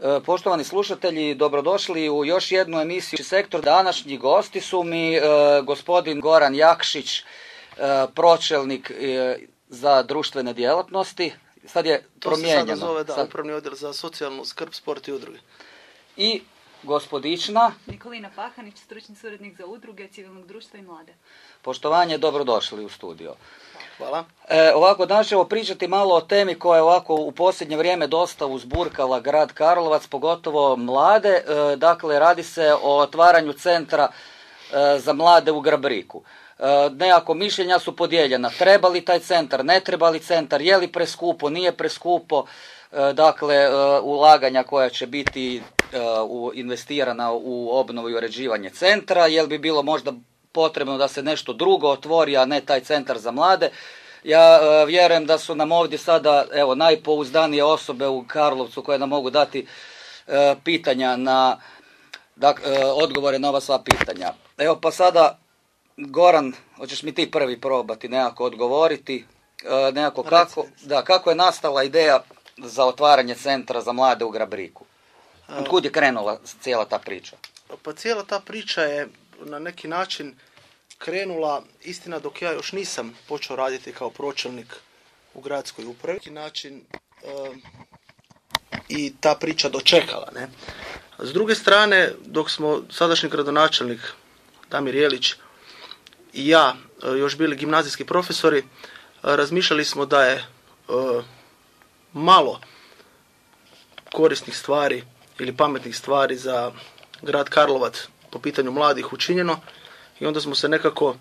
E, poštovani slušatelji, dobrodošli u još jednu emisiju Sektor. Današnji gosti su mi e, gospodin Goran Jakšić, e, pročelnik za društvene djelatnosti. Sad je promijenjeno. To se sada zove, da, upravni odjel za socijalnu skrb, sport i udruge. I gospodična. Nikolina Pahanić, stručni suradnik za udruge, civilnog društva i mlade. Poštovanje, dobrodošli u studio. Hvala. E, ovako, danas ćemo pričati malo o temi koja je ovako u posljednje vrijeme dosta uzburkala grad Karlovac, pogotovo mlade. E, dakle, radi se o otvaranju centra e, za mlade u Grabriku. E, nekako mišljenja su podijeljena. Treba li taj centar, ne treba li centar, je li preskupo, nije preskupo. Dakle, ulaganja koja će biti investirana u obnovu i uređivanje centra, jel bi bilo možda potrebno da se nešto drugo otvori, a ne taj centar za mlade. Ja e, vjerujem da su nam ovdje sada evo najpouzdanije osobe u Karlovcu koje nam mogu dati e, pitanja na e, odgovore na ova sva pitanja. Evo pa sada Goran, hoćeš mi ti prvi probati nekako odgovoriti, nekako kako, da, kako je nastala ideja za otvaranje centra za mlade u Grabriku? Od kud je krenula cijela ta priča? Pa cijela ta priča je na neki način krenula, istina dok ja još nisam počeo raditi kao pročelnik u gradskoj upravi, neki način i ta priča dočekala. Ne? S druge strane, dok smo sadašnji gradonačelnik Damir Jelić i ja e, još bili gimnazijski profesori, e, razmišljali smo da je e, malo korisnih stvari ili pametnih stvari za grad Karlovac po pitanju mladih učinjeno i onda smo se nekako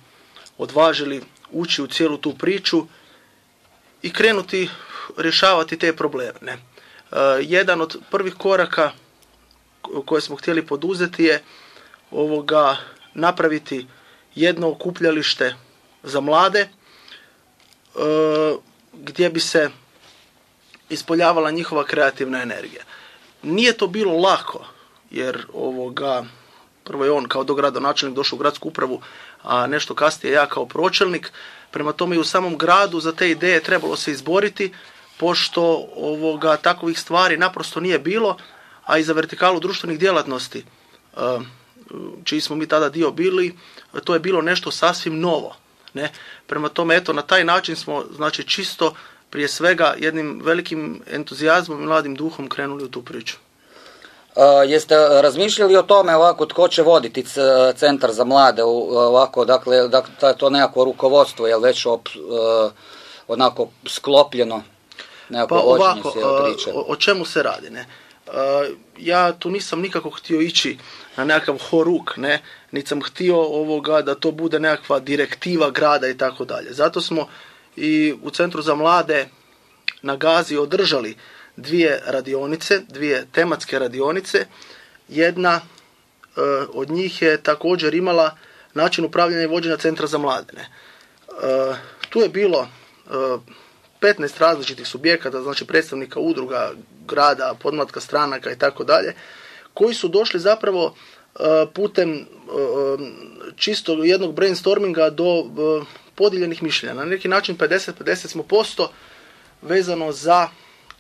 odvažili ući u cijelu tu priču i krenuti rješavati te probleme. E, jedan od prvih koraka koje smo htjeli poduzeti je ovoga napraviti jedno okupljalište za mlade e, gdje bi se ispoljavala njihova kreativna energija. Nije to bilo lako jer ovoga prvo je on kao dogradonačelnik došao u gradsku upravu, a nešto kasnije ja kao pročelnik. Prema tome i u samom gradu za te ideje trebalo se izboriti, pošto ovoga takovih stvari naprosto nije bilo, a i za vertikalu društvenih djelatnosti, e, čiji smo mi tada dio bili, to je bilo nešto sasvim novo. Ne? Prema tome, eto, na taj način smo, znači, čisto prije svega jednim velikim entuzijazmom i mladim duhom krenuli u tu priču. Uh, jeste razmišljali o tome ovako tko će voditi centar za mlade ovako dakle, dakle to nekako rukovodstvo je već op, uh, onako sklopljeno nekako pa ovako, uh, O, o, čemu se radi ne? Ja tu nisam nikako htio ići na nekakav horuk ne? Niti sam htio ovoga da to bude nekakva direktiva grada i tako dalje. Zato smo i u centru za mlade na Gazi održali dvije radionice, dvije tematske radionice. Jedna e, od njih je također imala način upravljanja i vođenja centra za mladene. E, tu je bilo e, 15 različitih subjekata, znači predstavnika udruga, grada, podmlatka stranaka i tako dalje, koji su došli zapravo e, putem e, čisto jednog brainstorminga do podijeljenih mišljenja. Na neki način 50-50 smo posto vezano za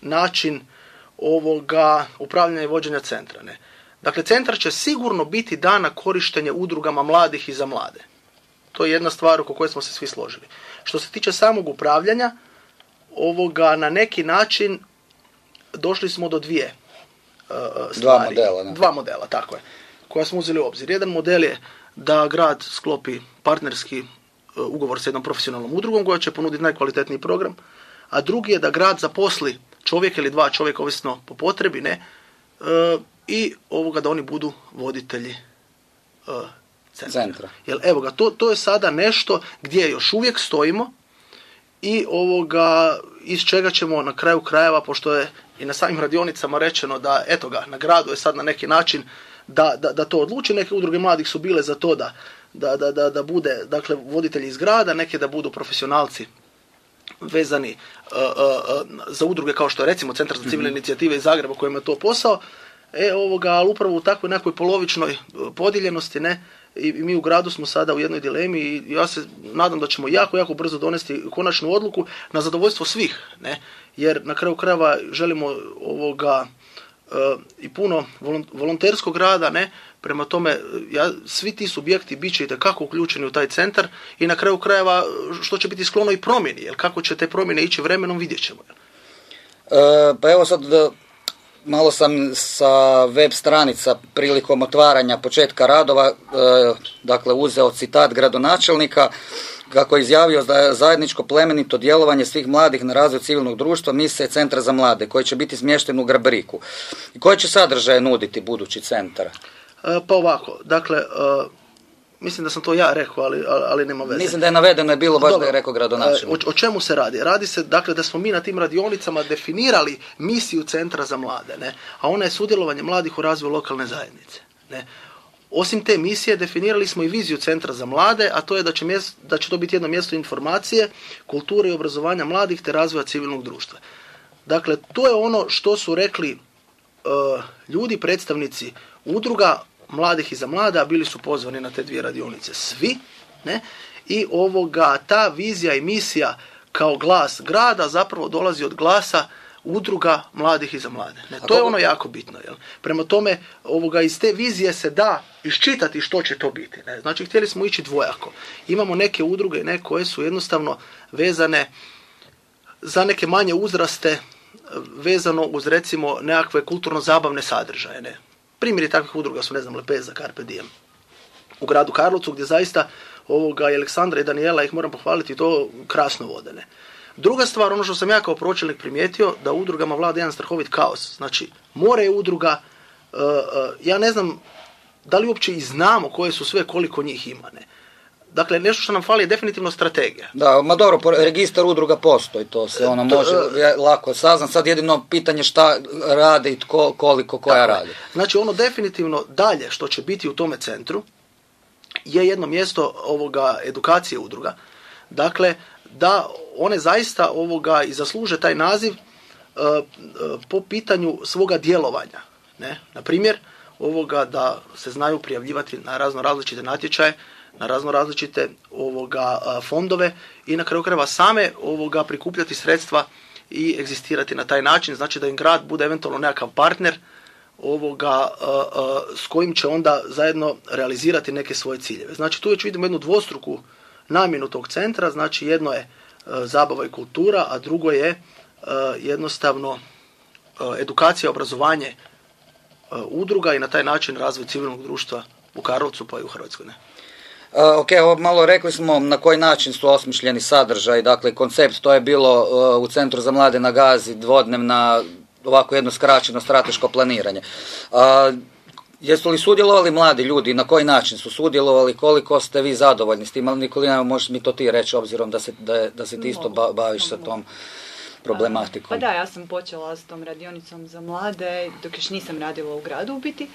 način ovoga upravljanja i vođenja centra. Ne? Dakle, centar će sigurno biti dana korištenje udrugama mladih i za mlade. To je jedna stvar oko koje smo se svi složili. Što se tiče samog upravljanja, ovoga na neki način došli smo do dvije uh, stvari. Dva modela. Dva modela, tako je. Koja smo uzeli u obzir. Jedan model je da grad sklopi partnerski uh, ugovor s jednom profesionalnom udrugom koja će ponuditi najkvalitetniji program, a drugi je da grad zaposli čovjek ili dva čovjeka, ovisno po potrebi, ne, e, i ovoga da oni budu voditelji e, centra. centra. Jer evo ga, to, to je sada nešto gdje još uvijek stojimo i ovoga iz čega ćemo na kraju krajeva, pošto je i na samim radionicama rečeno da eto ga, na gradu je sad na neki način da, da, da to odluči, neke udruge mladih su bile za to da, da, da, da bude dakle, voditelji iz grada, neke da budu profesionalci vezani uh, uh, uh, za udruge kao što je recimo Centar za civilne mhm. inicijative iz Zagreba kojima je to posao, e ovoga, ali upravo u takvoj nekoj polovičnoj podijeljenosti, ne, i mi u gradu smo sada u jednoj dilemi i ja se nadam da ćemo jako, jako brzo donesti konačnu odluku na zadovoljstvo svih, ne, jer na kraju krajeva želimo ovoga i puno volonterskog rada, ne, prema tome ja, svi ti subjekti bit će kako uključeni u taj centar i na kraju krajeva što će biti sklono i promjeni, jer kako će te promjene ići vremenom vidjet ćemo. E, pa evo sad malo sam sa web stranica prilikom otvaranja početka radova, e, dakle uzeo citat gradonačelnika kako je izjavio da je zajedničko plemenito djelovanje svih mladih na razvoj civilnog društva misije Centra za mlade koji će biti smješten u Grabariku. I koje će sadržaje nuditi budući centar? E, pa ovako, dakle, e, mislim da sam to ja rekao, ali, ali nema veze. Mislim da je navedeno je bilo baš da je rekao gradonačelnik. O, o, čemu se radi? Radi se dakle da smo mi na tim radionicama definirali misiju Centra za mlade, ne? a ona je sudjelovanje mladih u razvoju lokalne zajednice. Ne? Osim te misije definirali smo i viziju Centra za mlade, a to je da će, da će to biti jedno mjesto informacije, kulture i obrazovanja mladih te razvoja civilnog društva. Dakle, to je ono što su rekli e, ljudi, predstavnici udruga mladih i za mlade, a bili su pozvani na te dvije radionice. Svi, ne? I ovoga, ta vizija i misija kao glas grada zapravo dolazi od glasa udruga mladih i za mlade. Ne, to je ono jako bitno. Jel? Prema tome, ovoga, iz te vizije se da iščitati što će to biti. Ne? Znači, htjeli smo ići dvojako. Imamo neke udruge ne, koje su jednostavno vezane za neke manje uzraste, vezano uz recimo nekakve kulturno-zabavne sadržaje. Ne? Primjeri takvih udruga su, ne znam, Lepeza, Carpe Diem. U gradu Karlovcu, gdje zaista ovoga, i Aleksandra i Daniela, ih moram pohvaliti, to krasno vode. Ne? Druga stvar, ono što sam ja kao pročelnik primijetio, da udrugama vlada jedan strahovit kaos. Znači, more je udruga, uh, uh, ja ne znam da li uopće i znamo koje su sve, koliko njih ima. Ne? Dakle, nešto što nam fali je definitivno strategija. Da, ma dobro, registar udruga postoji, to se ono može lako saznat. Sad jedino pitanje šta rade i tko, koliko koja radi. Znači, ono definitivno dalje što će biti u tome centru je jedno mjesto ovoga edukacije udruga. Dakle, da one zaista ovoga i zasluže taj naziv e, e, po pitanju svoga djelovanja. Ne? Na primjer, ovoga da se znaju prijavljivati na razno različite natječaje, na razno različite ovoga fondove i na kraju krajeva same ovoga prikupljati sredstva i egzistirati na taj način, znači da im grad bude eventualno nekakav partner ovoga s kojim će onda zajedno realizirati neke svoje ciljeve. Znači tu već vidimo jednu dvostruku namjenu tog centra, znači jedno je zabava i kultura, a drugo je jednostavno edukacija, obrazovanje udruga i na taj način razvoj civilnog društva u Karlovcu pa i u Hrvatskoj. Ne? ok, malo rekli smo na koji način su osmišljeni sadržaj, dakle koncept, to je bilo u Centru za mlade na Gazi, dvodnevna, ovako jedno skraćeno strateško planiranje. Jesu li sudjelovali mladi ljudi, na koji način su sudjelovali, koliko ste vi zadovoljni s tim, ali Nikolina, možeš mi to ti reći, obzirom da se, da, da se ti isto baviš sa tom problematikom. Pa da, ja sam počela s tom radionicom za mlade, dok još nisam radila u gradu u biti.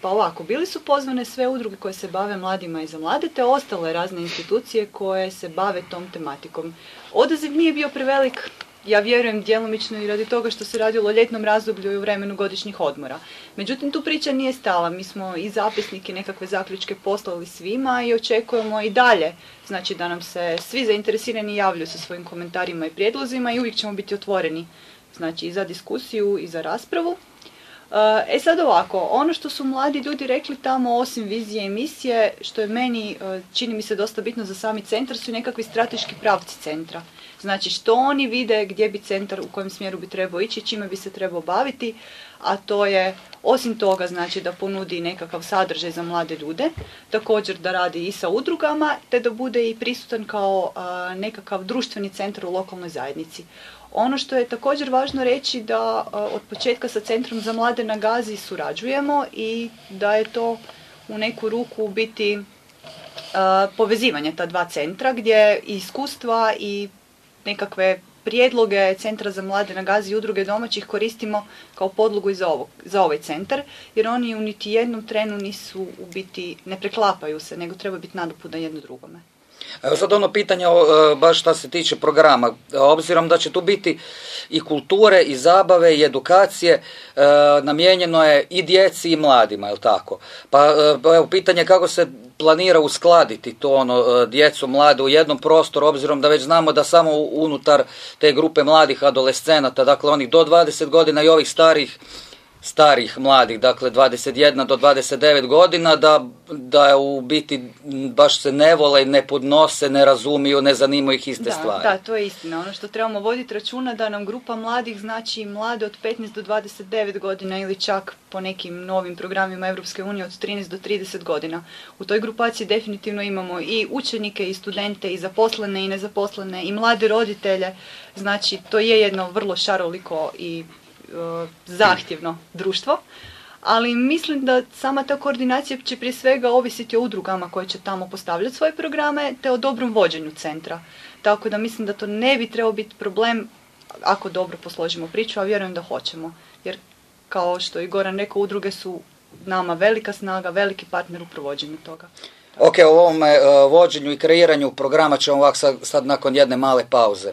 Pa ovako, bili su pozvane sve udruge koje se bave mladima i za mlade, te ostale razne institucije koje se bave tom tematikom. Odaziv nije bio prevelik, ja vjerujem djelomično i radi toga što se radilo o ljetnom razdoblju i u vremenu godišnjih odmora. Međutim, tu priča nije stala. Mi smo i zapisnike, nekakve zaključke poslali svima i očekujemo i dalje. Znači da nam se svi zainteresirani javljaju sa svojim komentarima i prijedlozima i uvijek ćemo biti otvoreni znači, i za diskusiju i za raspravu. E sad ovako, ono što su mladi ljudi rekli tamo osim vizije emisije, što je meni, e, čini mi se dosta bitno za sami centar, su i nekakvi strateški pravci centra. Znači što oni vide, gdje bi centar, u kojem smjeru bi trebao ići, čime bi se trebao baviti, a to je osim toga znači da ponudi nekakav sadržaj za mlade ljude, također da radi i sa udrugama, te da bude i prisutan kao nekakav društveni centar u lokalnoj zajednici. Ono što je također važno reći da od početka sa Centrom za mlade na Gazi surađujemo i da je to u neku ruku biti povezivanje ta dva centra gdje iskustva i nekakve prijedloge Centra za mlade na Gazi i udruge domaćih koristimo kao podlogu za, za ovaj centar, jer oni u niti jednom trenu nisu u biti, ne preklapaju se, nego treba biti nadopudan jedno drugome. Evo sad ono pitanje e, baš što se tiče programa, obzirom da će tu biti i kulture i zabave i edukacije, e, namijenjeno je i djeci i mladima, je tako? Pa, e, pa evo pitanje kako se planira uskladiti to ono djecu mlade u jednom prostoru, obzirom da već znamo da samo unutar te grupe mladih adolescenata, dakle onih do 20 godina i ovih starih starih mladih, dakle 21 do 29 godina, da, da u biti baš se ne vole, ne podnose, ne razumiju, ne zanimaju ih iste da, stvari. Da, to je istina. Ono što trebamo voditi računa da nam grupa mladih znači mlade od 15 do 29 godina ili čak po nekim novim programima Europske unije od 13 do 30 godina. U toj grupaciji definitivno imamo i učenike i studente i zaposlene i nezaposlene i mlade roditelje. Znači to je jedno vrlo šaroliko i zahtjevno društvo, ali mislim da sama ta koordinacija će prije svega ovisiti o udrugama koje će tamo postavljati svoje programe, te o dobrom vođenju centra. Tako da mislim da to ne bi trebao biti problem ako dobro posložimo priču, a vjerujem da hoćemo. Jer kao što i Goran rekao, udruge su nama velika snaga, veliki partner u provođenju toga. Ok, o ovom e, vođenju i kreiranju programa ćemo ovak sad nakon jedne male pauze.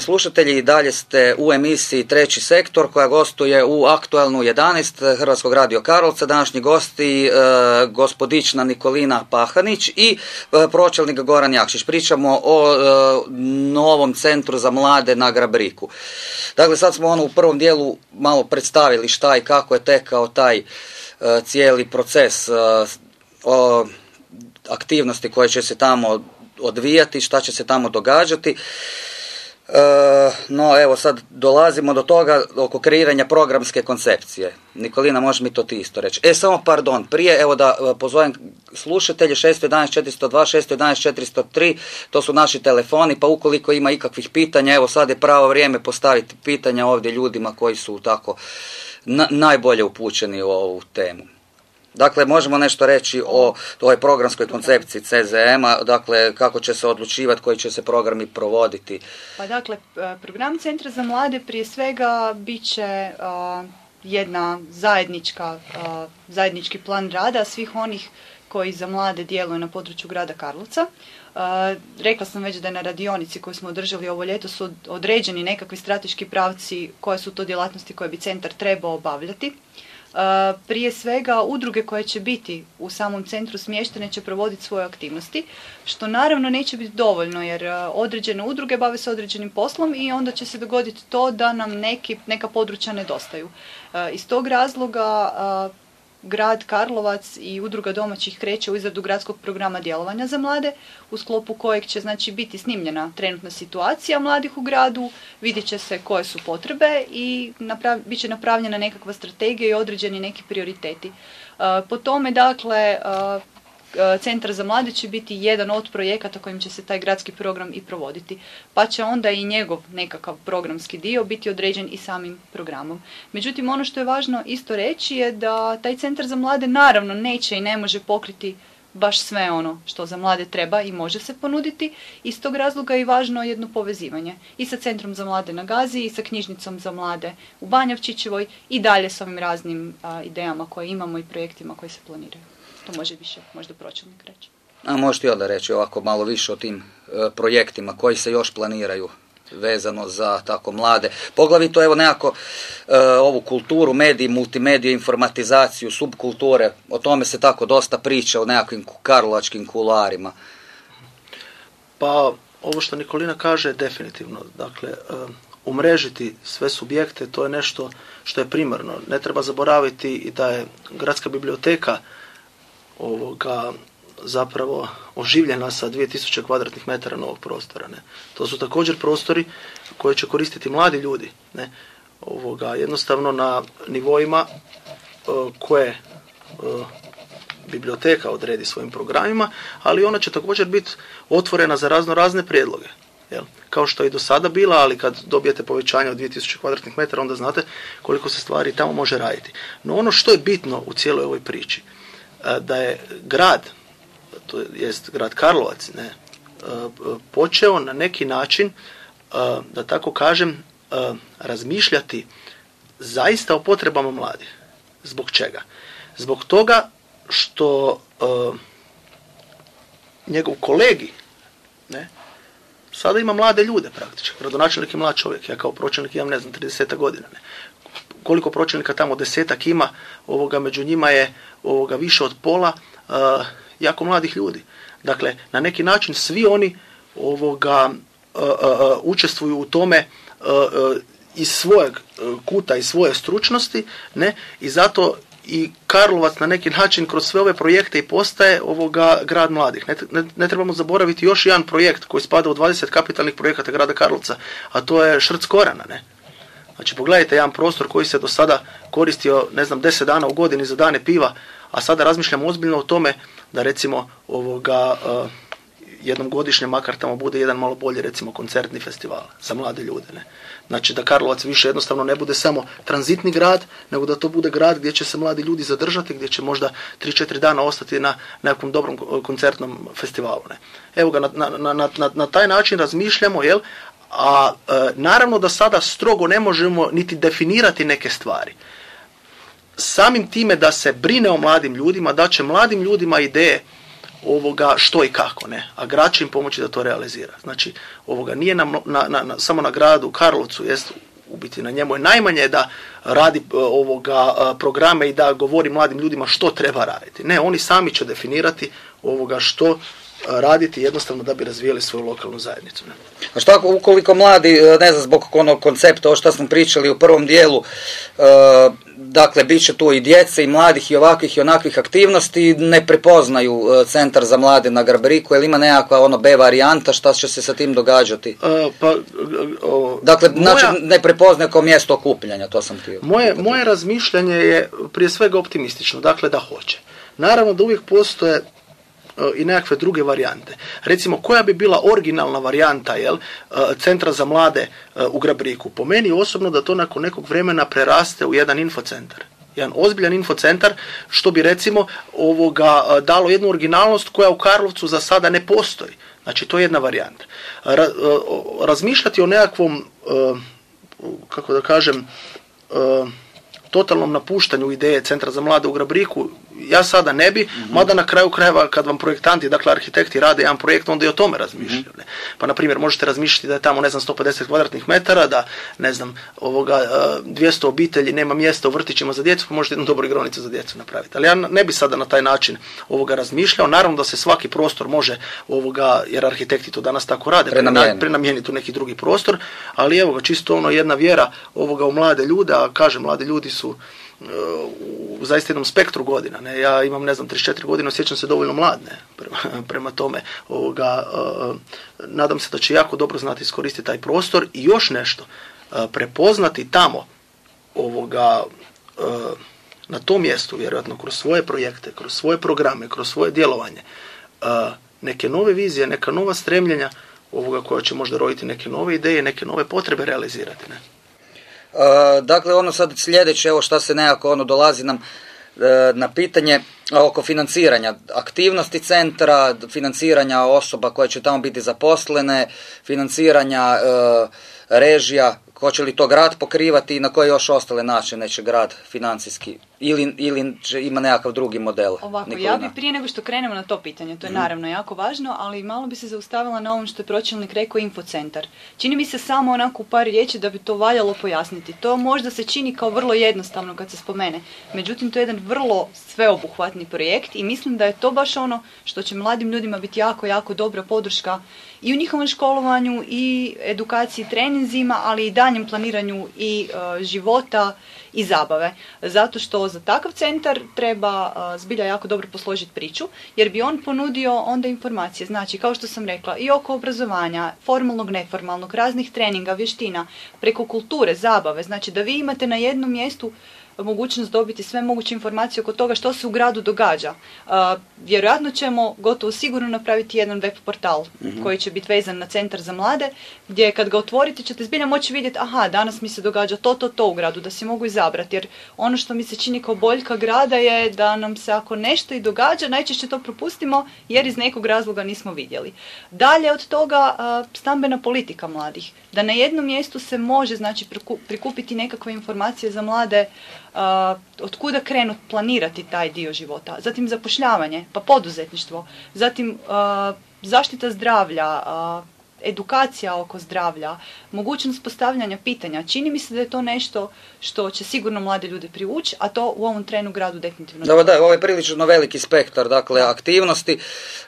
Poštovani slušatelji, i dalje ste u emisiji Treći sektor koja gostuje u aktualnu 11 Hrvatskog radio Karlovca. Današnji gosti e, gospodična Nikolina Pahanić i e, pročelnik Goran Jakšić. Pričamo o e, novom centru za mlade na Grabriku. Dakle, sad smo ono u prvom dijelu malo predstavili šta i kako je tekao taj e, cijeli proces o aktivnosti koje će se tamo odvijati, šta će se tamo događati. E, no evo sad dolazimo do toga oko kreiranja programske koncepcije. Nikolina, možeš mi to ti isto reći. E, samo pardon, prije evo da e, pozovem slušatelje 611 402, 611 403, to su naši telefoni, pa ukoliko ima ikakvih pitanja, evo sad je pravo vrijeme postaviti pitanja ovdje ljudima koji su tako najbolje upućeni u ovu temu. Dakle, možemo nešto reći o toj programskoj koncepciji CZM-a, dakle, kako će se odlučivati, koji će se programi provoditi. Pa dakle, program Centra za mlade prije svega bit će jedna zajednička, zajednički plan rada svih onih koji za mlade djeluju na području grada Karlovca. rekla sam već da na radionici koju smo održali ovo ljeto su određeni nekakvi strateški pravci koje su to djelatnosti koje bi centar trebao obavljati. Prije svega udruge koje će biti u samom centru smještene će provoditi svoje aktivnosti, što naravno neće biti dovoljno jer određene udruge bave se određenim poslom i onda će se dogoditi to da nam neki, neka područja nedostaju. Iz tog razloga grad Karlovac i udruga domaćih kreće u izradu gradskog programa djelovanja za mlade, u sklopu kojeg će znači biti snimljena trenutna situacija mladih u gradu, vidjet će se koje su potrebe i bit će napravljena nekakva strategija i određeni neki prioriteti. E, po tome, dakle, E, Centar za mlade će biti jedan od projekata kojim će se taj gradski program i provoditi. Pa će onda i njegov nekakav programski dio biti određen i samim programom. Međutim, ono što je važno isto reći je da taj Centar za mlade naravno neće i ne može pokriti baš sve ono što za mlade treba i može se ponuditi. Iz tog razloga je važno jedno povezivanje i sa Centrom za mlade na Gazi i sa knjižnicom za mlade u Banjavčićevoj i dalje s ovim raznim idejama koje imamo i projektima koji se planiraju. To može više možda pročelnik reći. A možete i onda reći ovako malo više o tim projektima koji se još planiraju vezano za tako mlade. Poglavito evo nekako e, ovu kulturu, mediji, multimediju, informatizaciju, subkulture, o tome se tako dosta priča o nekakvim karlovačkim kularima. Pa ovo što Nikolina kaže definitivno. Dakle, e, umrežiti sve subjekte, to je nešto što je primarno. Ne treba zaboraviti i da je gradska biblioteka ovoga zapravo oživljena sa 2000 kvadratnih metara novog prostora. Ne. To su također prostori koje će koristiti mladi ljudi. Ne. Ovoga, jednostavno na nivoima e, koje e, biblioteka odredi svojim programima, ali ona će također biti otvorena za razno razne prijedloge. Jel? Kao što je i do sada bila, ali kad dobijete povećanje od 2000 kvadratnih metara, onda znate koliko se stvari tamo može raditi. No ono što je bitno u cijeloj ovoj priči, da je grad to jest grad Karlovac, ne, e, počeo na neki način, e, da tako kažem, e, razmišljati zaista o potrebama mladih. Zbog čega? Zbog toga što njegov kolegi ne, sada ima mlade ljude praktički. Gradonačelnik je mlad čovjek, ja kao pročelnik imam ne znam 30 godina. Ne. Koliko pročelnika tamo desetak ima, ovoga među njima je ovoga više od pola jako mladih ljudi. Dakle, na neki način svi oni ovoga uh, uh, učestvuju u tome iz svojeg kuta i svoje stručnosti, ne, i zato i Karlovac na neki način kroz sve ove projekte i postaje ovoga grad mladih. Ne, ne, trebamo zaboraviti još jedan projekt koji spada u 20 kapitalnih projekata grada Karlovca, a to je Šrc Korana, ne. Znači pogledajte jedan prostor koji se do sada koristio, ne znam, 10 dana u godini za dane piva, a sada razmišljamo ozbiljno o tome da recimo ovoga uh, jednom godišnje makar tamo bude jedan malo bolji recimo koncertni festival za mlade ljude. Ne? Znači da Karlovac više jednostavno ne bude samo tranzitni grad, nego da to bude grad gdje će se mladi ljudi zadržati, gdje će možda 3-4 dana ostati na nekom dobrom koncertnom festivalu. Ne? Evo ga, na, na, na, na taj način razmišljamo, jel? A e, naravno da sada strogo ne možemo niti definirati neke stvari samim time da se brine o mladim ljudima, da će mladim ljudima ideje ovoga što i kako, ne, a grad će im pomoći da to realizira. Znači, ovoga nije na, na, na, samo na gradu Karlovcu, jest u biti na njemu je najmanje da radi e, ovoga e, programe i da govori mladim ljudima što treba raditi. Ne, oni sami će definirati ovoga što raditi jednostavno da bi razvijeli svoju lokalnu zajednicu. Ne? A što ako ukoliko mladi, e, ne znam, zbog onog koncepta, o što smo pričali u prvom dijelu, e, dakle, bit će tu i djece i mladih i ovakvih i onakvih aktivnosti, ne prepoznaju e, centar za mlade na Graberiku, jer ima nekakva ono B varijanta, šta će se sa tim događati? pa, dakle, znači, ne prepoznaje kao mjesto okupljanja, to sam htio. Moje, moje razmišljanje je prije svega optimistično, dakle da hoće. Naravno da uvijek postoje i nekakve druge varijante. Recimo, koja bi bila originalna varijanta jel, e, centra za mlade e, u Grabriku? Po meni osobno da to nakon nekog vremena preraste u jedan infocentar jedan ozbiljan infocentar, što bi recimo ovoga e, dalo jednu originalnost koja u Karlovcu za sada ne postoji. Znači, to je jedna varijanta. razmišljati o nekakvom, kako da kažem, totalnom napuštanju ideje Centra za mlade u Grabriku, ja sada ne bi, mm mada na kraju krajeva kad vam projektanti, dakle arhitekti rade jedan projekt, onda i o tome razmišljaju. mm Pa na primjer možete razmišljati da je tamo ne znam 150 kvadratnih metara, da ne znam ovoga 200 obitelji nema mjesta u vrtićima za djecu, pa možete jednu dobru igronicu za djecu napraviti. Ali ja ne bi sada na taj način ovoga razmišljao. Naravno da se svaki prostor može ovoga, jer arhitekti to danas tako rade, prenamijeniti u neki drugi prostor, ali evo ga čisto ono jedna vjera ovoga u mlade ljude, a kažem mladi ljudi su u zaista jednom spektru godina. Ne? Ja imam, ne znam, 34 godine, osjećam se dovoljno mlad, ne? Prema, tome. Ovoga, uh, nadam se da će jako dobro znati iskoristiti taj prostor i još nešto, uh, prepoznati tamo ovoga, na tom mjestu, vjerojatno kroz svoje projekte, kroz svoje programe, kroz svoje djelovanje, neke nove vizije, neka nova stremljenja ovoga koja će možda roditi neke nove ideje, neke nove potrebe realizirati. Ne? E, dakle, ono sad sljedeće, evo šta se nekako ono dolazi nam e, na pitanje oko financiranja aktivnosti centra, financiranja osoba koje će tamo biti zaposlene, financiranja e, režija, hoće li to grad pokrivati i na koje još ostale načine će grad financijski ili, ili ima nekakav drugi model? Ovako, ja bi prije nego što krenemo na to pitanje, to je mhm. naravno jako važno, ali malo bi se zaustavila na ovom što je pročelnik rekao infocentar. Čini mi se samo onako u par riječi da bi to valjalo pojasniti. To možda se čini kao vrlo jednostavno kad se spomene. Međutim, to je jedan vrlo sveobuhvatni projekt i mislim da je to baš ono što će mladim ljudima biti jako, jako dobra podrška i u njihovom školovanju i edukaciji treninzima, ali i daljem planiranju i e, života i zabave. Zato što za takav centar treba zbilja jako dobro posložiti priču, jer bi on ponudio onda informacije. Znači, kao što sam rekla, i oko obrazovanja, formalnog, neformalnog, raznih treninga, vještina, preko kulture, zabave. Znači, da vi imate na jednom mjestu mogućnost dobiti sve moguće informacije oko toga što se u gradu događa. vjerojatno ćemo gotovo sigurno napraviti jedan web portal mhm. koji će biti vezan na centar za mlade, gdje kad ga otvorite ćete zbilja moći vidjeti aha, danas mi se događa to, to, to u gradu, da se mogu izabrati. Jer ono što mi se čini kao boljka grada je da nam se ako nešto i događa, najčešće to propustimo jer iz nekog razloga nismo vidjeli. Dalje od toga stambena politika mladih. Da na jednom mjestu se može znači prikupiti nekakve informacije za mlade od kuda krenut planirati taj dio života. Zatim zapošljavanje, pa poduzetništvo, zatim zaštita zdravlja, edukacija oko zdravlja, mogućnost postavljanja pitanja. Čini mi se da je to nešto što će sigurno mlade ljude privući, a to u ovom trenu gradu definitivno. Da, da, ovo je prilično veliki spektar, dakle, aktivnosti,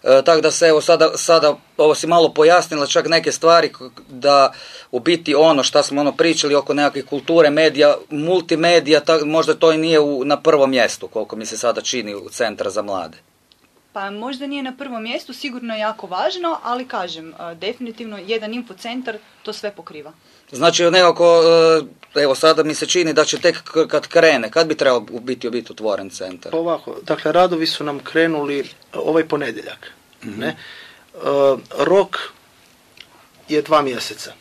e, tako da se evo sada, sada, ovo si malo pojasnila, čak neke stvari da u biti ono što smo ono pričali oko nekakvih kulture, medija, multimedija, možda to i nije u, na prvom mjestu, koliko mi se sada čini u Centra za mlade. Pa možda nije na prvom mjestu, sigurno je jako važno, ali kažem, e, definitivno jedan infocentar to sve pokriva. Znači nekako, e, evo sada mi se čini da će tek kad krene, kad bi trebao biti biti otvoren centar? Pa ovako, dakle radovi su nam krenuli ovaj ponedjeljak. Mhm. Ne? E, rok je dva mjeseca.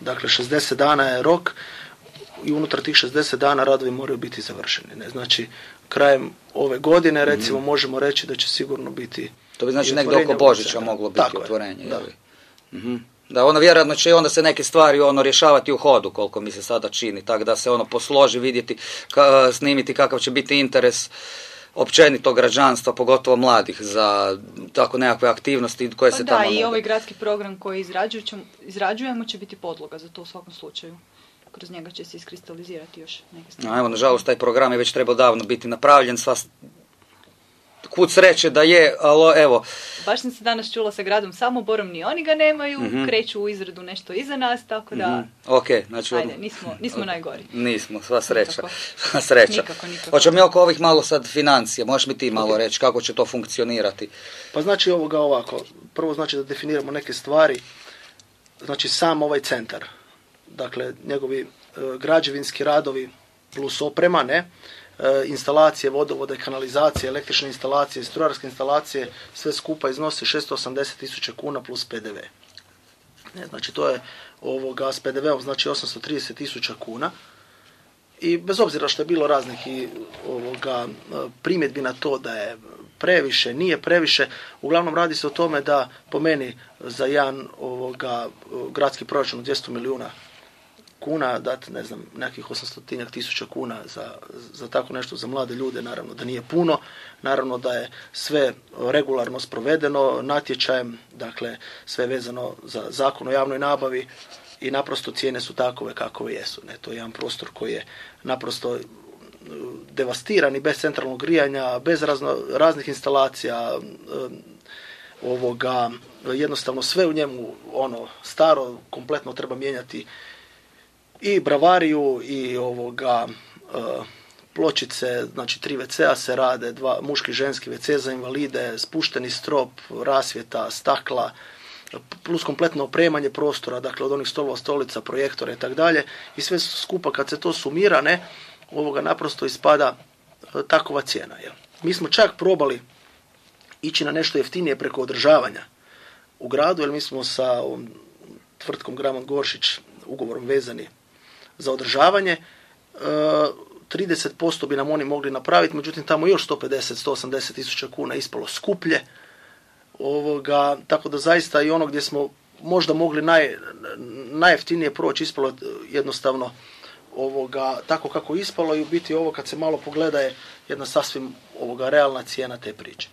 Dakle, 60 dana je rok i unutar tih 60 dana radovi moraju biti završeni. Ne? Znači, krajem ove godine, mhm. recimo, možemo reći da će sigurno biti... To bi znači negdje oko Božića moglo biti Tako otvorenje. Je, da. mm Da, ono vjerojatno će onda se neke stvari ono rješavati u hodu, koliko mi se sada čini, tako da se ono posloži, vidjeti, ka, snimiti kakav će biti interes općenito građanstva, pogotovo mladih, za tako nekakve aktivnosti koje pa se da, tamo... Da, i ovaj gradski program koji izrađujemo će biti podloga za to u svakom slučaju kroz njega će se iskristalizirati još neke stvari. No, evo, nažalost, taj program je već trebao davno biti napravljen, sva kud sreće da je, ali evo. Baš sam se danas čula sa gradom Samoborom, ni oni ga nemaju, mm kreću u izradu nešto iza nas, tako da... mm Ok, znači... Ajde, nismo, nismo najgori. Nismo, sva sreća. Sva sreća. Nikako, nikako. Hoćemo mi oko ovih malo sad financije, možeš mi ti malo reći kako će to funkcionirati? Pa znači ovoga ovako, prvo znači da definiramo neke stvari, znači sam ovaj centar, dakle njegovi e, građevinski radovi plus oprema, ne, e, instalacije vodovoda i kanalizacije, električne instalacije, strojarske instalacije, sve skupa iznosi 680 tisuća kuna plus PDV. Ne, znači to je ovoga s PDV-om znači 830 tisuća kuna. I bez obzira što je bilo raznih i ovoga e, primjedbi na to da je previše, nije previše, uglavnom radi se o tome da po meni za jedan ovoga gradski proračun od 200 milijuna kuna, dati ne znam, nekih 800 tisuća kuna za, za tako nešto za mlade ljude, naravno da nije puno, naravno da je sve regularno sprovedeno natječajem, dakle sve vezano za zakon o javnoj nabavi i naprosto cijene su takove kakove jesu. Ne? To je jedan prostor koji je naprosto e, devastiran i bez centralnog grijanja, bez razno, raznih instalacija, e, ovoga, jednostavno sve u njemu ono staro, kompletno treba mijenjati i bravariju i ovoga e, pločice, znači tri WC-a se rade, dva muški ženski WC za invalide, spušteni strop, rasvjeta, stakla, plus kompletno opremanje prostora, dakle od onih stolova, stolica, projektora i tako dalje i sve skupa kad se to sumira, ne, ovoga naprosto ispada e, takova cijena. Jel? Mi smo čak probali ići na nešto jeftinije preko održavanja u gradu, jer mi smo sa tvrtkom Gramon Goršić ugovorom vezani za održavanje. 30% e, bi nam oni mogli napraviti, međutim tamo još 150-180 tisuća kuna ispalo skuplje. Ovoga, tako da zaista i ono gdje smo možda mogli naj, najjeftinije proći ispalo jednostavno ovoga, tako kako ispalo i u biti ovo kad se malo pogleda je jedna sasvim ovoga realna cijena te priče.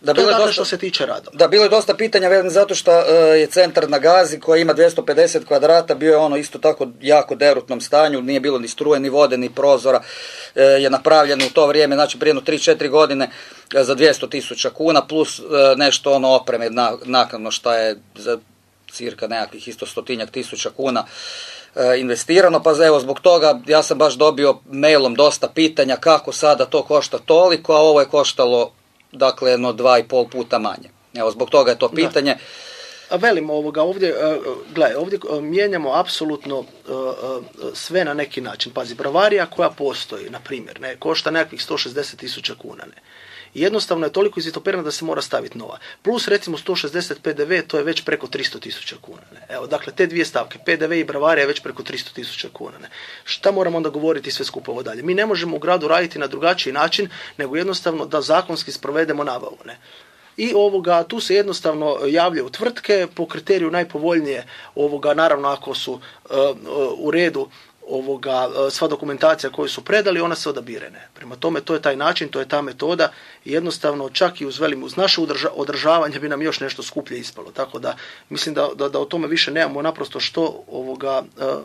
Da, bilo je dosta, što se tiče rada. Da, bilo je dosta pitanja vezano zato što e, je centar na Gazi koji ima 250 kvadrata, bio je ono isto tako jako derutnom stanju, nije bilo ni struje, ni vode, ni prozora, e, je napravljen u to vrijeme, znači prije 3-4 godine e, za 200 tisuća kuna, plus nešto ono opreme naknadno što je za cirka nekakvih isto stotinjak tisuća kuna investirano, pa evo zbog toga ja sam baš dobio mailom dosta pitanja kako sada to košta toliko, a ovo je koštalo dakle jedno dva i pol puta manje. Evo, zbog toga je to pitanje. A velim ovoga, ovdje, e, gledaj, ovdje e, mijenjamo apsolutno e, sve na neki način. Pazi, bravarija koja postoji, na primjer, ne, košta nekakvih 160 tisuća kuna, ne jednostavno je toliko izvitoperna da se mora staviti nova. Plus recimo 160 PDV, to je već preko 300 tisuća kuna. Ne? Evo, dakle, te dvije stavke, PDV i bravarija je već preko 300 tisuća kuna. Ne? Šta moramo onda govoriti sve skupo ovo dalje? Mi ne možemo u gradu raditi na drugačiji način, nego jednostavno da zakonski sprovedemo nabavu. Ne? i ovoga tu se jednostavno javljaju tvrtke po kriteriju najpovoljnije ovoga naravno ako su uh, u redu ovoga, e, sva dokumentacija koju su predali, ona se odabirene. Prema tome, to je taj način, to je ta metoda i jednostavno čak i uz, velim, uz naše održavanje bi nam još nešto skuplje ispalo. Tako da mislim da, da, da o tome više nemamo naprosto što ovoga, uh,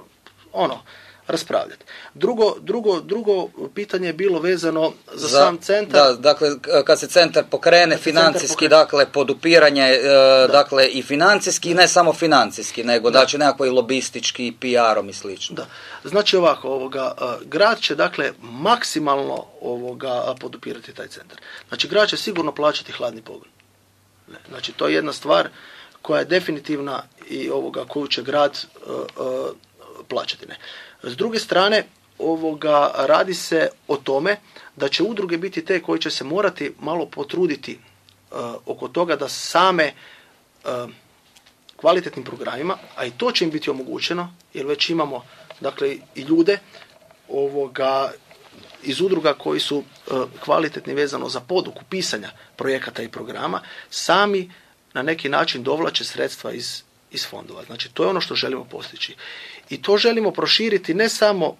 ono, raspravljati. Drugo, drugo, drugo pitanje je bilo vezano za, sam centar. Da, dakle, kad se centar pokrene, financijski, dakle, podupiranje, e, dakle, i financijski, i ne samo financijski, nego da. znači nekako i lobistički, PR-om i slično. Da. Znači ovako, ovoga, e, grad će, dakle, maksimalno ovoga podupirati taj centar. Znači, grad će sigurno plaćati hladni pogon. Znači, to je jedna stvar koja je definitivna i ovoga koju će grad uh, plaćati. Ne. S druge strane, ovoga radi se o tome da će udruge biti te koje će se morati malo potruditi uh, oko toga da same uh, kvalitetnim programima, a i to će im biti omogućeno, jer već imamo dakle i ljude ovoga iz udruga koji su uh, kvalitetni vezano za poduku pisanja projekata i programa, sami na neki način dovlače sredstva iz, iz fondova. Znači, to je ono što želimo postići. I to želimo proširiti ne samo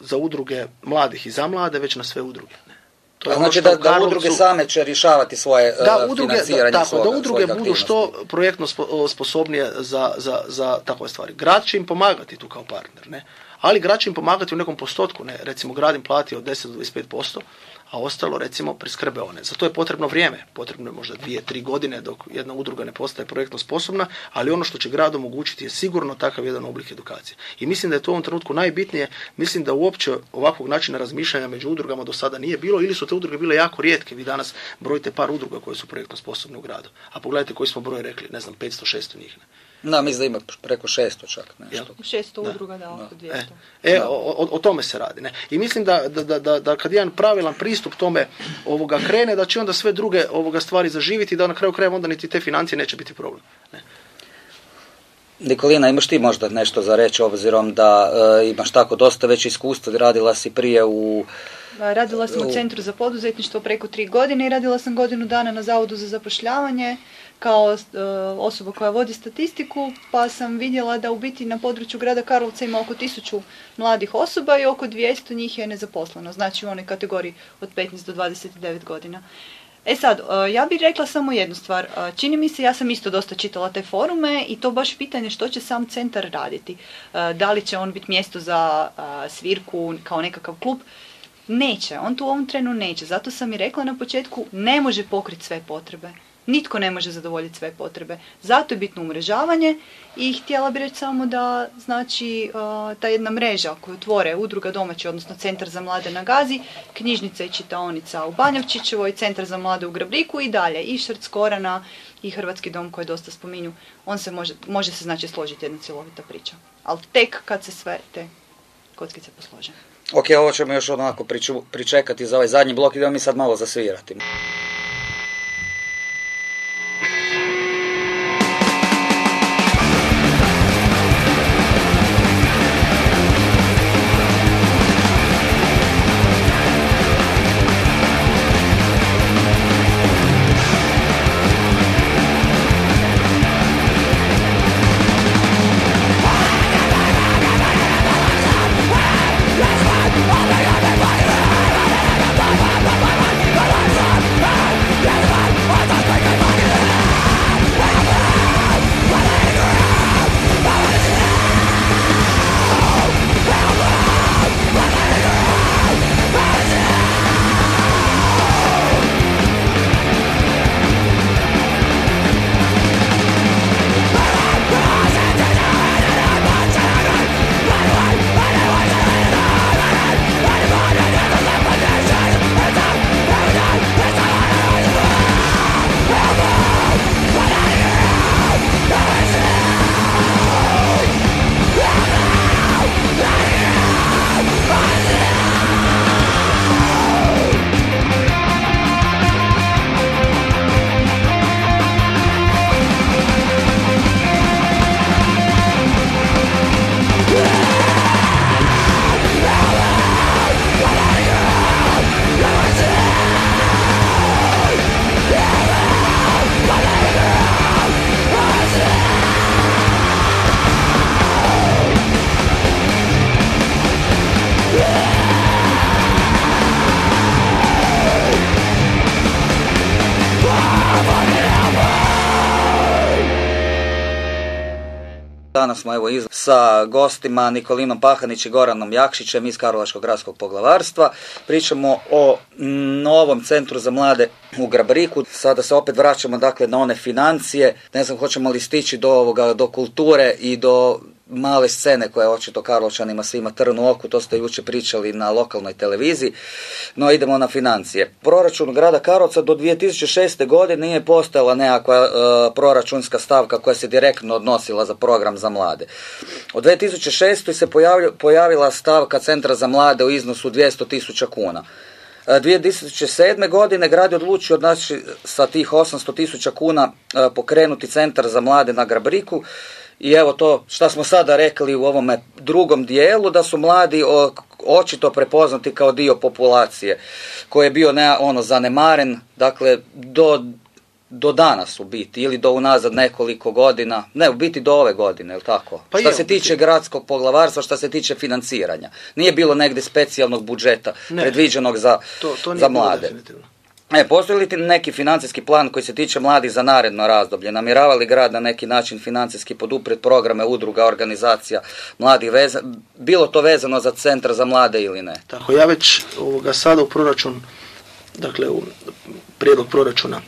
za udruge mladih i za mlade, već na sve udruge. To je ono znači da, da udruge same će rješavati svoje da, uh, udruge, da, tako, da udruge budu što projektno sposobnije za, za, za takve stvari. Grad će im pomagati tu kao partner, ne? ali grad će im pomagati u nekom postotku, ne? recimo grad im plati od 10 do 25%, a ostalo recimo preskrbe one. Za to je potrebno vrijeme, potrebno je možda dvije, tri godine dok jedna udruga ne postaje projektno sposobna, ali ono što će grad omogućiti je sigurno takav jedan oblik edukacije. I mislim da je to u ovom trenutku najbitnije, mislim da uopće ovakvog načina razmišljanja među udrugama do sada nije bilo ili su te udruge bile jako rijetke. Vi danas brojite par udruga koje su projektno sposobne u gradu. A pogledajte koji smo broj rekli, ne znam, 500-600 njih. Ne. Da, mislim da ima preko 600 čak. Nešto. 600 udruga, da, oko 200. E, e o, o, tome se radi. Ne? I mislim da, da, da, da, kad jedan pravilan pristup tome ovoga krene, da će onda sve druge ovoga stvari zaživiti da na kraju krajeva onda niti te financije neće biti problem. Ne? Nikolina, imaš ti možda nešto za reći obzirom da e, imaš tako dosta već iskustva, radila si prije u... Radila sam u Centru za poduzetništvo preko tri godine i radila sam godinu dana na Zavodu za zapošljavanje kao e, osoba koja vodi statistiku, pa sam vidjela da u biti na području grada Karlovca ima oko tisuću mladih osoba i oko 200 njih je nezaposleno, znači u onoj kategoriji od 15 do 29 godina. E sad, e, ja bih rekla samo jednu stvar. E, čini mi se, ja sam isto dosta čitala te forume i to baš pitanje što će sam centar raditi. Da li će on biti mjesto za svirku kao nekakav klub? Neće, on tu u ovom trenu neće. Zato sam i rekla na početku, ne može pokriti sve potrebe. Nitko ne može zadovoljiti sve potrebe. Zato je bitno umrežavanje i htjela bih reći samo da znači ta jedna mreža koju tvore udruga domaći, odnosno Centar za mlade na Gazi, knjižnica i čitaonica u Banjavčićevoj, Centar za mlade u Grabriku i dalje, i Šrc Korana i Hrvatski dom koji dosta spominju, on se može, može se znači složiti jedna cjelovita priča. Ali tek kad se sve te kockice poslože. Ok, ovo ćemo još onako pričekati za ovaj zadnji blok, idemo mi sad malo zasvirati. Smo evo iz, sa gostima Nikolinom Pahanić i Goranom Jakšićem iz Karlovačkog gradskog poglavarstva. Pričamo o novom centru za mlade u Grabriku. Sada se opet vraćamo dakle na one financije. Ne znam hoćemo li stići do ovoga, do kulture i do male scene koje očito Karlovčanima svima trnu oku, to ste jučer pričali na lokalnoj televiziji, no idemo na financije. Proračun grada Karlovca do 2006. godine nije postojala nekakva e, proračunska stavka koja se direktno odnosila za program za mlade. Od 2006. se pojavila stavka Centra za mlade u iznosu 200 tisuća kuna. 2007. E, godine grad je odlučio znači, sa tih 800 tisuća kuna e, pokrenuti centar za mlade na Grabriku i evo to što smo sada rekli u ovome drugom dijelu, da su mladi očito prepoznati kao dio populacije koji je bio ne, ono zanemaren, dakle do, do danas u biti ili do unazad nekoliko godina, ne u biti do ove godine, jel tako? Pa što se tiče gradskog poglavarstva, što se tiče financiranja. Nije bilo negdje specijalnog budžeta predviđenog za, to, to za mlade. E, postoji li neki financijski plan koji se tiče mladih za naredno razdoblje? Namjerava li grad na neki način financijski poduprijeti programe udruga, organizacija mladih veza, bilo to vezano za centar za mlade ili ne? Tako, ja već ovoga sada u proračun, dakle u prijedlog proračuna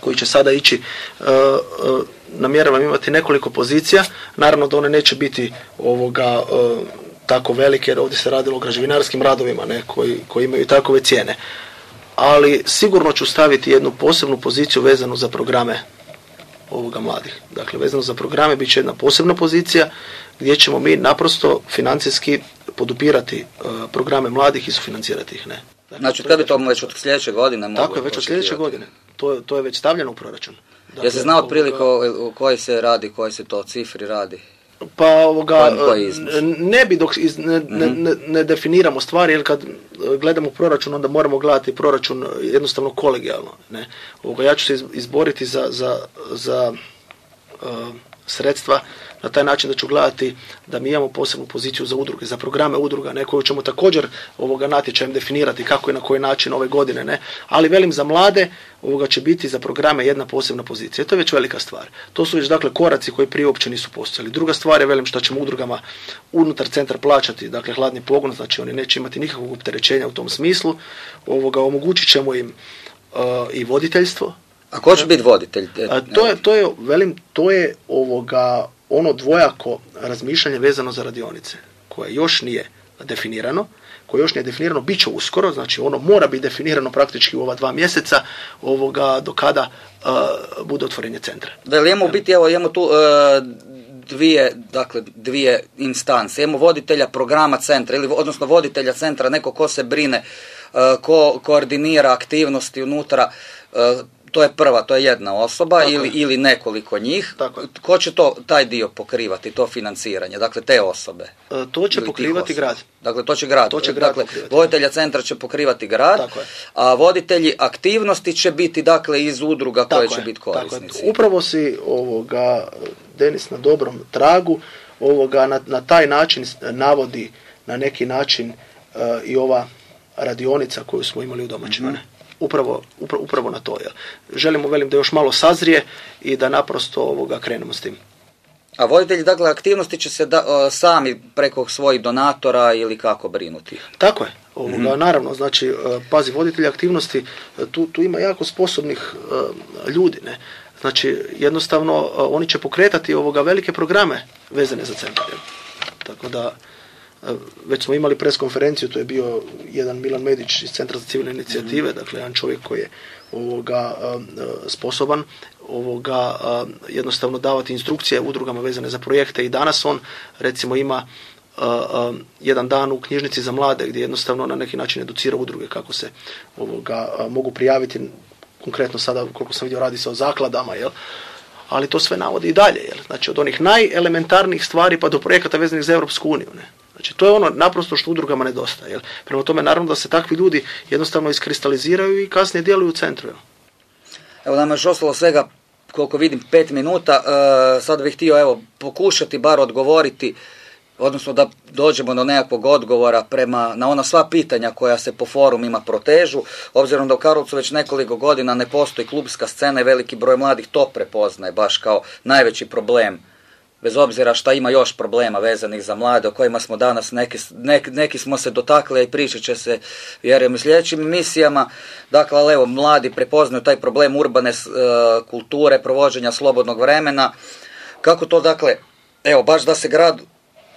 koji će sada ići, uh, uh, namjeravam imati nekoliko pozicija. Naravno da one neće biti ovoga uh, tako velike, jer ovdje se radilo o građevinarskim radovima ne, koji, koji imaju takove cijene ali sigurno ću staviti jednu posebnu poziciju vezanu za programe ovoga mladih. Dakle, vezano za programe bit će jedna posebna pozicija gdje ćemo mi naprosto financijski podupirati uh, programe mladih i sufinancirati ih. Ne. Dakle, znači, kada bi to već od sljedeće godine Tako je, već od sljedeće godine. To je, to je već stavljeno u proračun. Dakle, ja se zna otprilike o kojoj se radi, koji se to cifri radi? Pa ovoga, ne bi dok ne, ne, mhm. ne, definiramo stvari, jer kad gledamo proračun, onda moramo gledati proračun jednostavno kolegijalno. Ne? Ovoga, ja ću se izboriti za, za, za uh, sredstva na taj način da ću gledati da mi imamo posebnu poziciju za udruge, za programe udruga, ne, koju ćemo također ovoga natječajem definirati kako i na koji način ove godine, ne. Ali velim za mlade, ovoga će biti za programe jedna posebna pozicija. To je već velika stvar. To su već dakle koraci koji prije uopće nisu postojali. Druga stvar je velim što ćemo udrugama unutar centra plaćati, dakle hladni pogon, znači oni neće imati nikakvog opterećenja u tom smislu. Ovoga omogućit ćemo im uh, i voditeljstvo, a ko će biti voditelj? A, to, je, to je, velim, to je ovoga ono dvojako razmišljanje vezano za radionice, koje još nije definirano, koje još nije definirano, bit će uskoro, znači ono mora biti definirano praktički u ova dva mjeseca ovoga do kada uh, bude otvorenje centra. Da li imamo biti, evo imamo tu uh, dvije, dakle, dvije instance. Imamo voditelja programa centra, ili odnosno voditelja centra, neko ko se brine, uh, ko koordinira aktivnosti unutra, to je prva, to je jedna osoba ili, ili nekoliko njih. Tako Ko će to, taj dio pokrivati, to financiranje, dakle te osobe? E, to će pokrivati grad. Dakle, to će grad. To će grad dakle, voditelja centra će pokrivati grad, a voditelji aktivnosti će biti dakle iz udruga koje će biti korisnici. Upravo si ovoga, Denis na dobrom tragu, ovoga, na, na taj način navodi na neki način uh, i ova radionica koju smo imali u domaćinu. mm upravo, upravo, na to. Ja. Želimo, velim, da još malo sazrije i da naprosto ovoga krenemo s tim. A voditelji, dakle, aktivnosti će se da, sami preko svojih donatora ili kako brinuti? Tako je. Ovoga, mhm. Naravno, znači, e, pazi, voditelji aktivnosti, e, tu, tu ima jako sposobnih uh, ljudi, ne? Znači, jednostavno, oni će pokretati ovoga velike programe vezane za centar. Tako da, već smo imali pres konferenciju, to je bio jedan Milan Medić iz Centra za civilne inicijative, mm dakle jedan čovjek koji je ovoga sposoban ovoga jednostavno davati instrukcije udrugama vezane za projekte i danas on recimo ima jedan dan u knjižnici za mlade gdje jednostavno na neki način educira udruge kako se ovoga mogu prijaviti konkretno sada koliko sam vidio radi se o zakladama jel? Ali to sve navodi i dalje jel? Znači od onih najelementarnijih stvari pa do projekata vezanih za Europsku uniju ne Znači, to je ono naprosto što udrugama nedostaje. Jel? Prema tome, naravno da se takvi ljudi jednostavno iskristaliziraju i kasnije djeluju u centru. Jel? Evo, nam još ostalo svega, koliko vidim, pet minuta. E, sad bih htio, evo, pokušati bar odgovoriti, odnosno da dođemo do nekakvog odgovora prema, na ona sva pitanja koja se po forumima protežu, obzirom da u Karlovcu već nekoliko godina ne postoji klubska scena i veliki broj mladih to prepoznaje baš kao najveći problem bez obzira šta ima još problema vezanih za mlade o kojima smo danas neki, neki, smo se dotakli i pričat će se vjerujem u sljedećim emisijama. Dakle, ali evo, mladi prepoznaju taj problem urbane e, kulture, provođenja slobodnog vremena. Kako to, dakle, evo, baš da se grad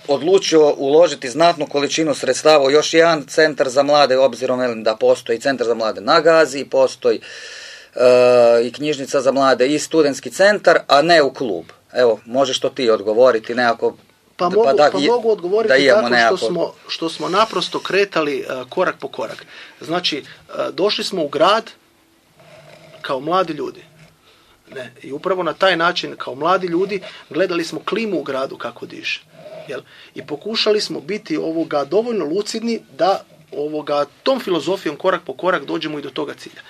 odlučio uložiti znatnu količinu sredstava u još jedan centar za mlade, obzirom da postoji centar za mlade na Gazi, postoji e, i knjižnica za mlade i studentski centar, a ne u klub. Evo, možeš to ti odgovoriti nekako pa, mogu, pa, pa mogu odgovoriti tako što smo, što smo naprosto kretali e, korak po korak. Znači, uh, došli smo u grad kao mladi ljudi. Ne. I upravo na taj način, kao mladi ljudi, gledali smo klimu u gradu kako diše. Jel? I pokušali smo biti ovoga dovoljno lucidni da ovoga tom filozofijom korak po korak dođemo i do toga cilja.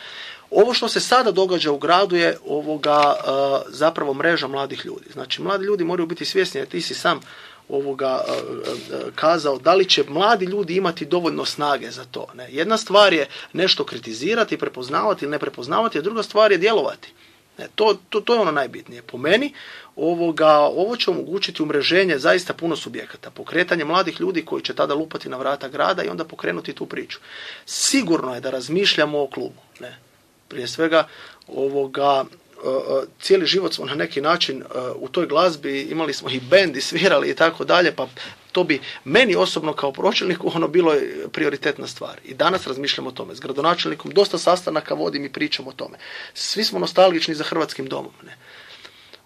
Ovo što se sada događa u gradu je ovoga e, zapravo mreža mladih ljudi. Znači, mladi ljudi moraju biti svjesni, a ti si sam ovoga e, e, kazao da li će mladi ljudi imati dovoljno snage za to. Ne? Jedna stvar je nešto kritizirati, prepoznavati ili ne prepoznavati, a druga stvar je djelovati. Ne, to, to, to je ono najbitnije. Po meni ovoga, ovo će omogućiti umreženje zaista puno subjekata. Pokretanje mladih ljudi koji će tada lupati na vrata grada i onda pokrenuti tu priču. Sigurno je da razmišljamo o klubu. Ne prije svega ovoga e, e, cijeli život smo na neki način e, u toj glazbi imali smo i bend i svirali i tako dalje pa to bi meni osobno kao pročelniku ono bilo prioritetna stvar. I danas razmišljamo o tome. S gradonačelnikom dosta sastanaka vodim i pričam o tome. Svi smo nostalgični za hrvatskim domom. Ne?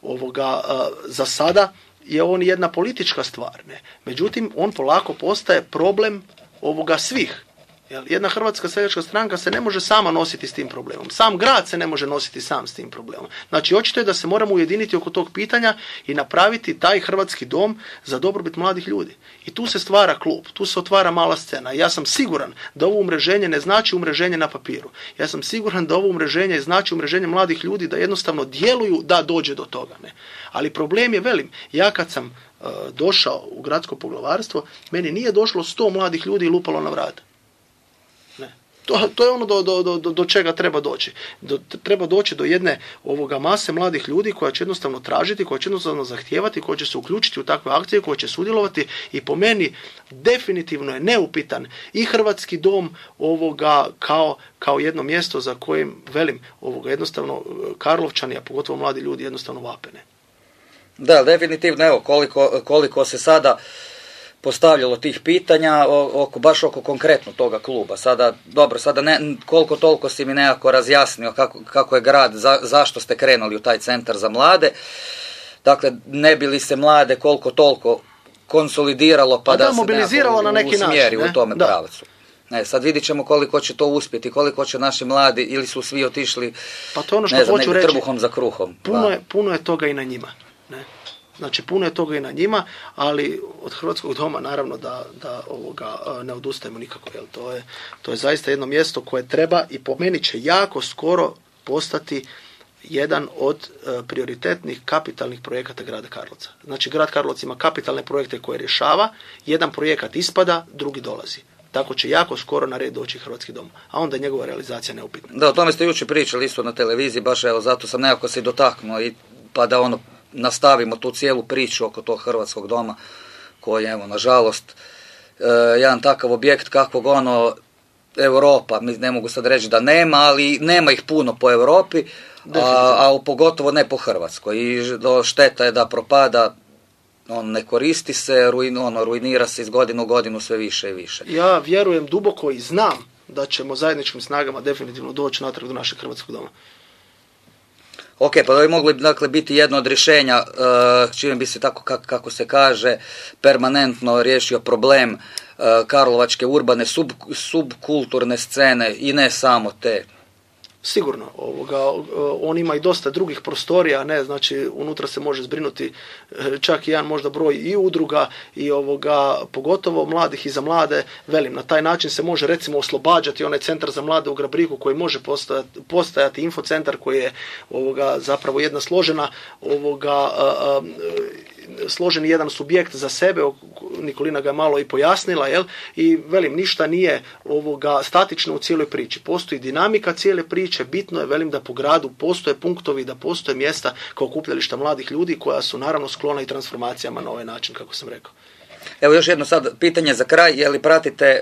Ovoga, za sada je on jedna politička stvar. Ne? Međutim, on polako postaje problem ovoga svih. Jedna Hrvatska seljačka stranka se ne može sama nositi s tim problemom. Sam grad se ne može nositi sam s tim problemom. Znači, očito je da se moramo ujediniti oko tog pitanja i napraviti taj hrvatski dom za dobrobit mladih ljudi. I tu se stvara klub, tu se otvara mala scena. Ja sam siguran da ovo umreženje ne znači umreženje na papiru. Ja sam siguran da ovo umreženje znači umreženje mladih ljudi da jednostavno djeluju da dođe do toga. Ne? Ali problem je velim. Ja kad sam e, došao u gradsko poglavarstvo, meni nije došlo sto mladih ljudi i lupalo na vrata. To, to je ono do, do, do, do čega treba doći. Do, treba doći do jedne ovoga mase mladih ljudi koja će jednostavno tražiti, koja će jednostavno zahtijevati, koja će se uključiti u takve akcije, koja će sudjelovati i po meni definitivno je neupitan i Hrvatski dom ovoga kao, kao jedno mjesto za kojim, velim, ovoga jednostavno Karlovčani, a pogotovo mladi ljudi jednostavno vapene. Da, definitivno, evo, koliko, koliko se sada postavljalo tih pitanja oko, baš oko konkretno toga kluba. Sada, dobro, sada ne, koliko toliko si mi nekako razjasnio kako, kako je grad, zašto ste krenuli u taj centar za mlade. Dakle, ne bi li se mlade koliko toliko konsolidiralo pa, pa da, mobiliziralo na neki način, u tome pravcu. Ne, sad vidit ćemo koliko će to uspjeti, koliko će naši mladi ili su svi otišli pa to ono što ne znam, reći, trbuhom za kruhom. Puno je, puno je toga i na njima. Znači puno je toga i na njima, ali od Hrvatskog doma naravno da, da ovoga ne odustajemo nikako. Jel? To, je, to je zaista jedno mjesto koje treba i po meni će jako skoro postati jedan od e, prioritetnih kapitalnih projekata grada Karlovca. Znači grad Karlovac ima kapitalne projekte koje rješava, jedan projekat ispada, drugi dolazi. Tako će jako skoro na red doći Hrvatski dom, a onda je njegova realizacija neupitna. Da, o tome ste jučer pričali isto na televiziji, baš evo zato sam nekako se dotaknuo i pa da ono nastavimo tu cijelu priču oko tog hrvatskog doma koji je, evo, nažalost, e, jedan takav objekt kakvog ono Europa, ne mogu sad reći da nema, ali nema ih puno po Europi, a, a pogotovo ne po Hrvatskoj. I do šteta je da propada, on ne koristi se, ruin, ono, ruinira se iz godinu u godinu sve više i više. Ja vjerujem duboko i znam da ćemo zajedničkim snagama definitivno doći natrag do našeg hrvatskog doma. Ok, pa da bi mogli dakle, biti jedno od rješenja uh, čime bi se tako kako se kaže permanentno riješio problem uh, Karlovačke urbane sub, subkulturne scene i ne samo te sigurno ovoga, on ima i dosta drugih prostorija, ne, znači unutra se može zbrinuti e, čak i jedan možda broj i udruga i ovoga, pogotovo mladih i za mlade, velim, na taj način se može recimo oslobađati onaj centar za mlade u Grabriku koji može postojati, postajati infocentar koji je ovoga, zapravo jedna složena ovoga, složen jedan subjekt za sebe, Nikolina ga malo i pojasnila, jel? I velim, ništa nije ovoga statično u cijeloj priči. Postoji dinamika cijele priče, bitno je, velim, da po gradu postoje punktovi, da postoje mjesta kao okupljališta mladih ljudi koja su naravno sklona i transformacijama na ovaj način, kako sam rekao. Evo još jedno sad pitanje za kraj, je li pratite e,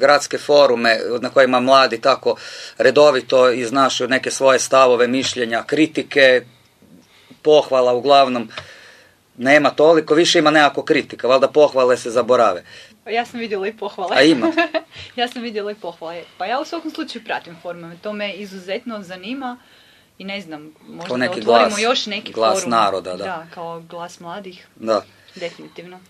gradske forume na kojima mladi tako redovito iznašaju neke svoje stavove, mišljenja, kritike, pohvala uglavnom nema toliko, više ima nekako kritika, valjda pohvale se zaborave. Pa ja sam vidjela i pohvale. A ima? ja sam vidjela i pohvale. Pa ja u svakom slučaju pratim forume, to me izuzetno zanima i ne znam, možda neki da otvorimo još neki glas naroda, da. Da, kao glas mladih. Da. Definitivno.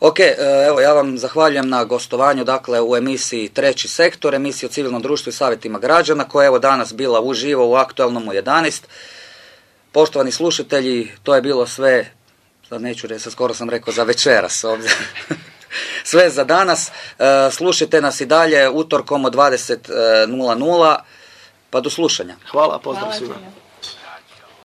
Ok, e, evo ja vam zahvaljujem na gostovanju dakle u emisiji Treći sektor, emisiji o civilnom društvu i savjetima građana koja je evo danas bila uživo u aktualnom u 11. Poštovani slušatelji, to je bilo sve, sad neću reći, skoro sam rekao za večeras ovdje. sve za danas. E, slušajte nas i dalje utorkom od 20.00, pa do slušanja. Hvala, pozdrav svima.